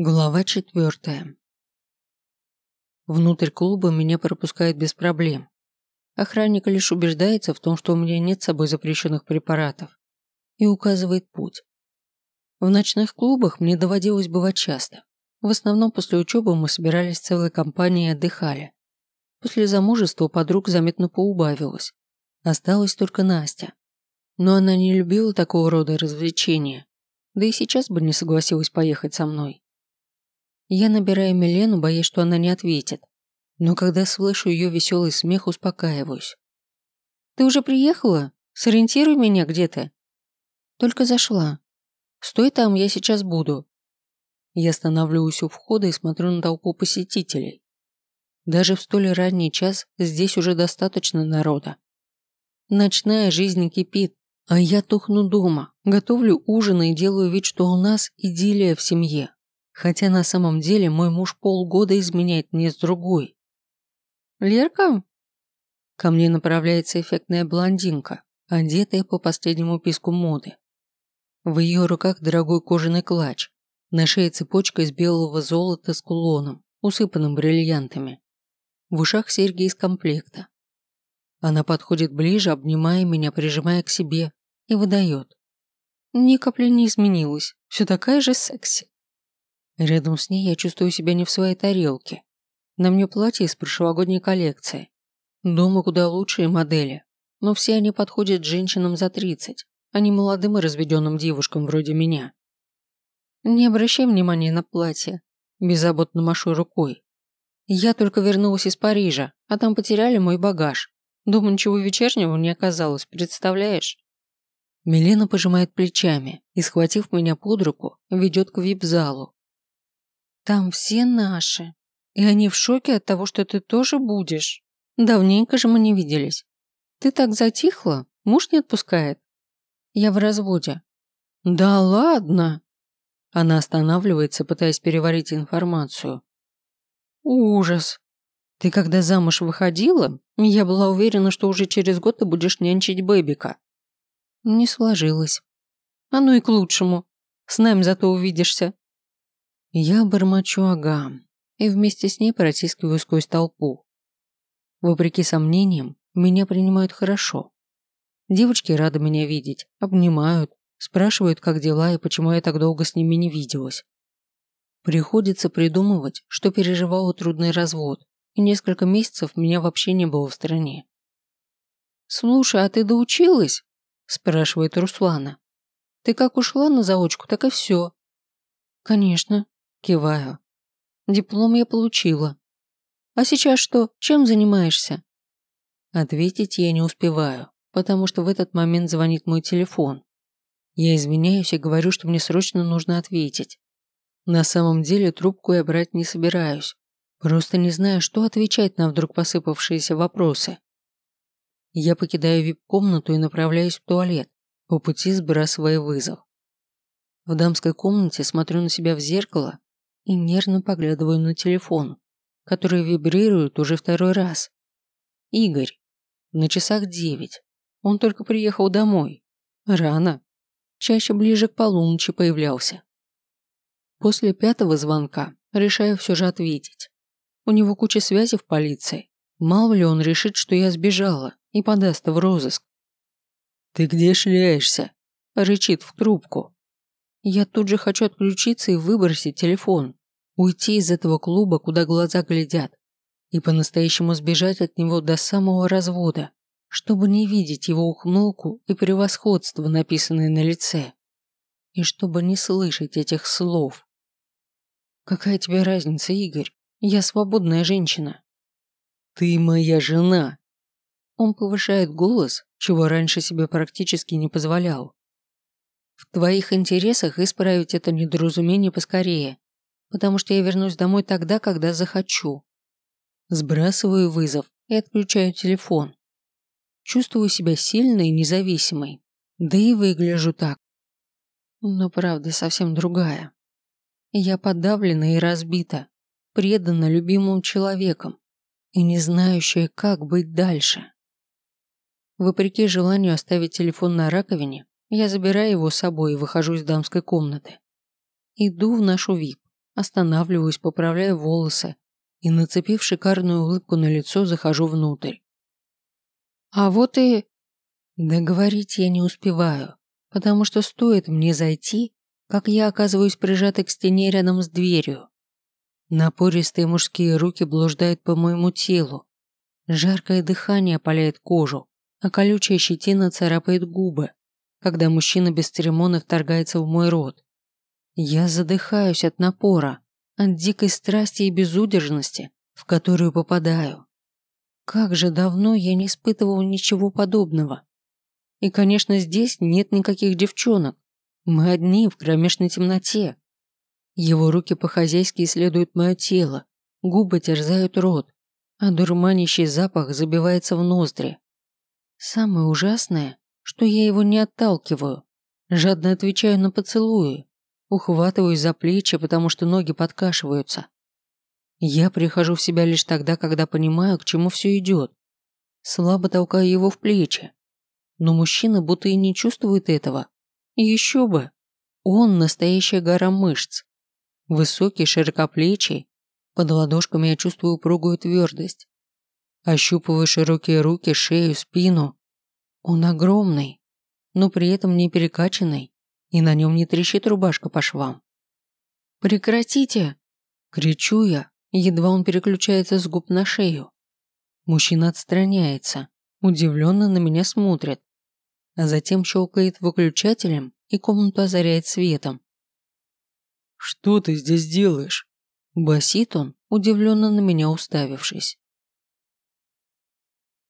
Глава четвертая. Внутрь клуба меня пропускают без проблем. Охранник лишь убеждается в том, что у меня нет с собой запрещенных препаратов, и указывает путь. В ночных клубах мне доводилось бывать часто. В основном после учебы мы собирались целой компанией и отдыхали. После замужества подруг заметно поубавилось. Осталась только Настя. Но она не любила такого рода развлечения, да и сейчас бы не согласилась поехать со мной. Я набираю Милену, боясь, что она не ответит. Но когда слышу ее веселый смех, успокаиваюсь. «Ты уже приехала? Сориентируй меня, где ты?» «Только зашла. Стой там, я сейчас буду». Я останавливаюсь у входа и смотрю на толпу посетителей. Даже в столь ранний час здесь уже достаточно народа. Ночная жизнь кипит, а я тухну дома, готовлю ужин и делаю вид, что у нас идиллия в семье хотя на самом деле мой муж полгода изменяет мне с другой. «Лерка?» Ко мне направляется эффектная блондинка, одетая по последнему писку моды. В ее руках дорогой кожаный клатч, на шее цепочка из белого золота с кулоном, усыпанным бриллиантами. В ушах серьги из комплекта. Она подходит ближе, обнимая меня, прижимая к себе, и выдает. Ни капли не изменилась, все такая же секси. Рядом с ней я чувствую себя не в своей тарелке. На мне платье из прошлогодней коллекции. Дома куда лучшие модели, но все они подходят женщинам за 30, а не молодым и разведенным девушкам вроде меня. Не обращай внимания на платье, беззаботно машу рукой. Я только вернулась из Парижа, а там потеряли мой багаж. Думаю, ничего вечернего не оказалось, представляешь? Милена пожимает плечами и, схватив меня под руку, ведет к вип-залу. Там все наши. И они в шоке от того, что ты тоже будешь. Давненько же мы не виделись. Ты так затихла, муж не отпускает. Я в разводе. Да ладно. Она останавливается, пытаясь переварить информацию. Ужас. Ты когда замуж выходила, я была уверена, что уже через год ты будешь нянчить бэбика. Не сложилось. А ну и к лучшему. С нами зато увидишься. Я бормочу ага и вместе с ней протискиваю сквозь толпу. Вопреки сомнениям, меня принимают хорошо. Девочки рады меня видеть, обнимают, спрашивают, как дела и почему я так долго с ними не виделась. Приходится придумывать, что переживала трудный развод, и несколько месяцев меня вообще не было в стране. «Слушай, а ты доучилась?» – спрашивает Руслана. «Ты как ушла на заочку, так и все». «Конечно. Киваю. Диплом я получила. А сейчас что? Чем занимаешься? Ответить я не успеваю, потому что в этот момент звонит мой телефон. Я извиняюсь и говорю, что мне срочно нужно ответить. На самом деле трубку я брать не собираюсь. Просто не знаю, что отвечать на вдруг посыпавшиеся вопросы. Я покидаю вип-комнату и направляюсь в туалет, по пути сбрасывая вызов. В дамской комнате смотрю на себя в зеркало и нервно поглядываю на телефон, который вибрирует уже второй раз. Игорь. На часах девять. Он только приехал домой. Рано. Чаще ближе к полуночи появлялся. После пятого звонка решаю все же ответить. У него куча связей в полиции. Мало ли он решит, что я сбежала и подаст в розыск. «Ты где шляешься?» – рычит в трубку. Я тут же хочу отключиться и выбросить телефон. Уйти из этого клуба, куда глаза глядят, и по-настоящему сбежать от него до самого развода, чтобы не видеть его ухмылку и превосходство, написанное на лице, и чтобы не слышать этих слов. Какая тебе разница, Игорь? Я свободная женщина. Ты моя жена. Он повышает голос, чего раньше себе практически не позволял. В твоих интересах исправить это недоразумение поскорее потому что я вернусь домой тогда, когда захочу. Сбрасываю вызов и отключаю телефон. Чувствую себя сильной и независимой. Да и выгляжу так. Но правда совсем другая. Я подавлена и разбита, предана любимым человеком и не знающая, как быть дальше. Вопреки желанию оставить телефон на раковине, я забираю его с собой и выхожу из дамской комнаты. Иду в нашу ВИП останавливаюсь, поправляю волосы и, нацепив шикарную улыбку на лицо, захожу внутрь. А вот и... Договорить я не успеваю, потому что стоит мне зайти, как я оказываюсь прижатой к стене рядом с дверью. Напористые мужские руки блуждают по моему телу. Жаркое дыхание опаляет кожу, а колючая щетина царапает губы, когда мужчина без церемонно вторгается в мой рот. Я задыхаюсь от напора, от дикой страсти и безудержности, в которую попадаю. Как же давно я не испытывал ничего подобного. И, конечно, здесь нет никаких девчонок. Мы одни в кромешной темноте. Его руки по-хозяйски исследуют мое тело, губы терзают рот, а дурманящий запах забивается в ноздри. Самое ужасное, что я его не отталкиваю, жадно отвечаю на поцелуи, ухватываюсь за плечи, потому что ноги подкашиваются. Я прихожу в себя лишь тогда, когда понимаю, к чему все идет. Слабо толкаю его в плечи. Но мужчина будто и не чувствует этого. Еще бы. Он настоящая гора мышц. Высокий, широкоплечий. Под ладошками я чувствую упругую твердость. Ощупываю широкие руки, шею, спину. Он огромный, но при этом не перекачанный, и на нем не трещит рубашка по швам. «Прекратите!» – кричу я, едва он переключается с губ на шею. Мужчина отстраняется, удивленно на меня смотрит, а затем щелкает выключателем и комнату озаряет светом. «Что ты здесь делаешь?» Басит он, удивленно на меня уставившись.